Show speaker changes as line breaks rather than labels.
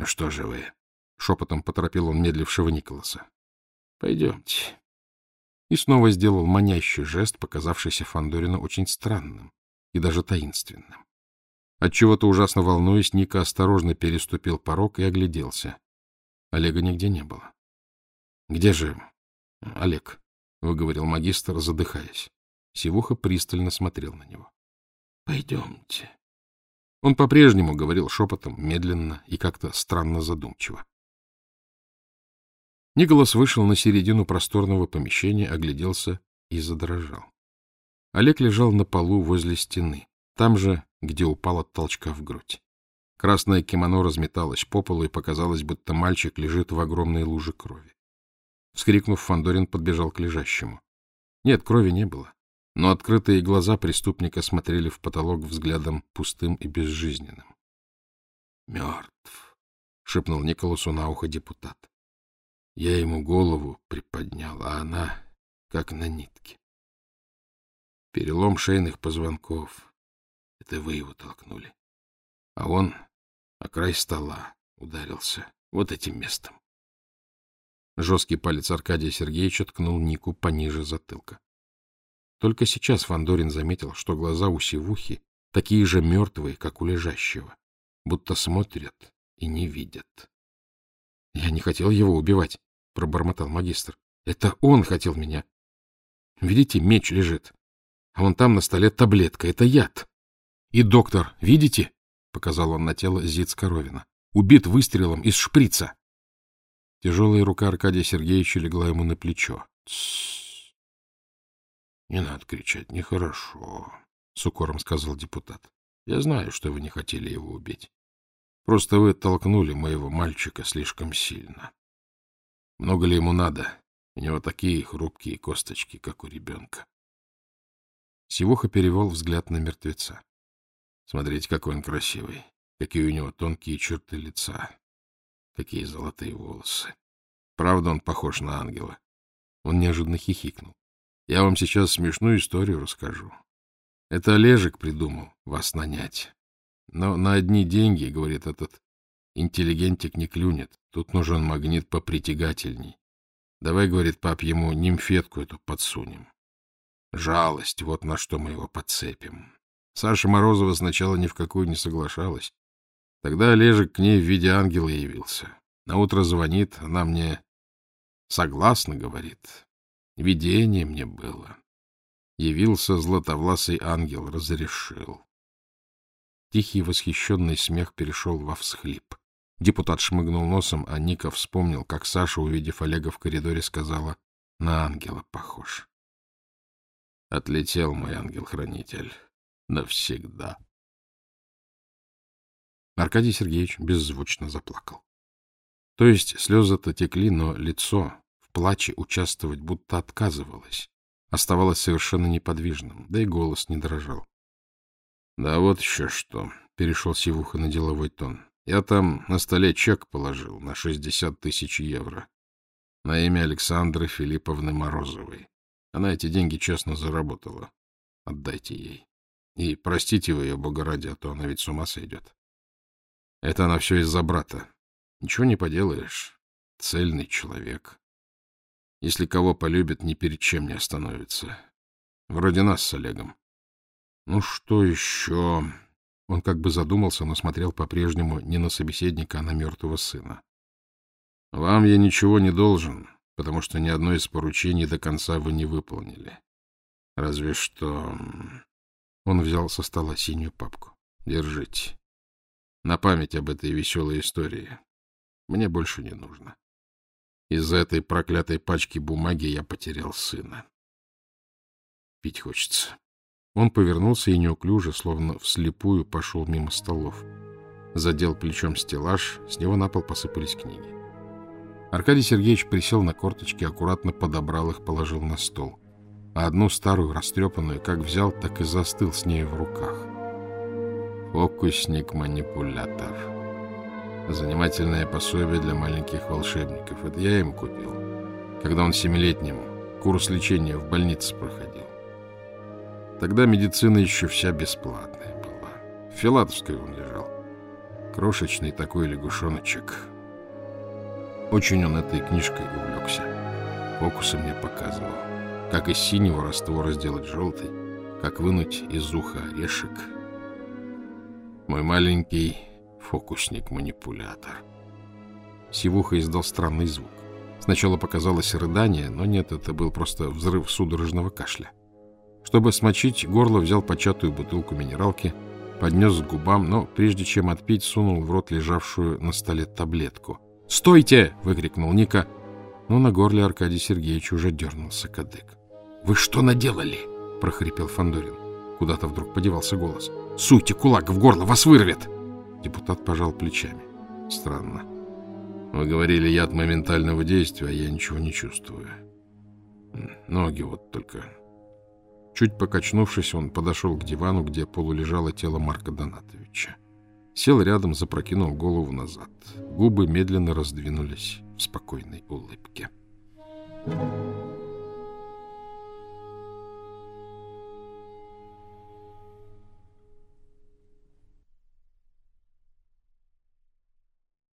Ну что же вы? — шепотом поторопил он медлившего Николаса. — Пойдемте. И снова сделал манящий жест, показавшийся Фандорину очень странным и даже таинственным. Отчего-то ужасно волнуясь, Ника осторожно переступил порог и огляделся. Олега нигде не было. — Где же Олег? — выговорил магистр, задыхаясь. Сивуха пристально смотрел на него. — Пойдемте. Он по-прежнему говорил шепотом, медленно и как-то странно задумчиво. Николас вышел на середину просторного помещения, огляделся и задрожал. Олег лежал на полу возле стены, там же, где упал от толчка в грудь. Красное кимоно разметалось по полу, и показалось, будто мальчик лежит в огромной луже крови. Вскрикнув, Фандорин подбежал к лежащему. Нет, крови не было, но открытые глаза преступника смотрели в потолок взглядом пустым и безжизненным. — Мертв, — шепнул Николасу на ухо депутат. Я ему голову приподнял, а она как на нитке. Перелом шейных позвонков. Это вы его толкнули. А он о край стола ударился вот этим местом. Жесткий палец Аркадия Сергеевича ткнул Нику пониже затылка. Только сейчас Фандорин заметил, что глаза у Сивухи такие же мертвые, как у лежащего, будто смотрят и не видят. — Я не хотел его убивать, — пробормотал магистр. — Это он хотел меня. Видите, меч лежит. А вон там на столе таблетка. Это яд. И доктор, видите? — показал он на тело Зиц Коровина. — Убит выстрелом из шприца. Тяжелая рука Аркадия Сергеевича легла ему на плечо. — Не надо кричать, нехорошо, — с укором сказал депутат. — Я знаю, что вы не хотели его убить. Просто вы толкнули моего мальчика слишком сильно. Много ли ему надо? У него такие хрупкие косточки, как у ребенка. Сивуха перевел взгляд на мертвеца. Смотрите, какой он красивый, какие у него тонкие черты лица, какие золотые волосы. Правда, он похож на ангела. Он неожиданно хихикнул. Я вам сейчас смешную историю расскажу. Это Олежек придумал вас нанять. Но на одни деньги, говорит этот интеллигентик, не клюнет. Тут нужен магнит попритягательней. Давай, говорит пап, ему нимфетку эту подсунем. Жалость, вот на что мы его подцепим. Саша Морозова сначала ни в какую не соглашалась. Тогда Олежек к ней в виде ангела явился. На утро звонит, она мне согласно говорит. Видение мне было. Явился златовласый ангел, разрешил. Тихий восхищенный смех перешел во всхлип. Депутат шмыгнул носом, а Ника вспомнил, как Саша, увидев Олега в коридоре, сказала «На ангела похож». Отлетел мой ангел-хранитель. Навсегда. Аркадий Сергеевич беззвучно заплакал. То есть слезы-то текли, но лицо плаче участвовать будто отказывалось, оставалось совершенно неподвижным, да и голос не дрожал. — Да вот еще что, — перешел Сивуха на деловой тон. — Я там на столе чек положил на шестьдесят тысяч евро на имя Александры Филипповны Морозовой. Она эти деньги честно заработала. Отдайте ей. И простите вы ее, бога ради, а то она ведь с ума сойдет. Это она все из-за брата. Ничего не поделаешь. Цельный человек. Если кого полюбит, ни перед чем не остановится. Вроде нас с Олегом. Ну что еще? Он как бы задумался, но смотрел по-прежнему не на собеседника, а на мертвого сына. Вам я ничего не должен, потому что ни одно из поручений до конца вы не выполнили. Разве что... Он взял со стола синюю папку. Держите. На память об этой веселой истории. Мне больше не нужно. Из-за этой проклятой пачки бумаги я потерял сына. Пить хочется. Он повернулся и неуклюже, словно вслепую, пошел мимо столов. Задел плечом стеллаж, с него на пол посыпались книги. Аркадий Сергеевич присел на корточки, аккуратно подобрал их, положил на стол. А одну старую, растрепанную, как взял, так и застыл с ней в руках. Фокусник-манипулятор. Занимательное пособие для маленьких волшебников. Это я ему купил, когда он семилетним курс лечения в больнице проходил. Тогда медицина еще вся бесплатная была. В Филатовской он лежал. Крошечный такой лягушоночек. Очень он этой книжкой увлекся. Фокусы мне показывал. Как из синего раствора сделать желтый, как вынуть из уха орешек. Мой маленький фокусник-манипулятор. Сивуха издал странный звук. Сначала показалось рыдание, но нет, это был просто взрыв судорожного кашля. Чтобы смочить, горло взял початую бутылку минералки, поднес к губам, но прежде чем отпить, сунул в рот лежавшую на столе таблетку. «Стойте!» — выкрикнул Ника, но на горле Аркадий Сергеевич уже дернулся кадык. «Вы что наделали?» — прохрипел Фандорин. Куда-то вдруг подевался голос. «Суйте кулак в горло, вас вырвет!» Депутат пожал плечами. «Странно. Вы говорили, яд моментального действия, а я ничего не чувствую. Ноги вот только. Чуть покачнувшись, он подошел к дивану, где полулежало тело Марка Донатовича. Сел рядом, запрокинул голову назад. Губы медленно раздвинулись в спокойной улыбке. Thank you.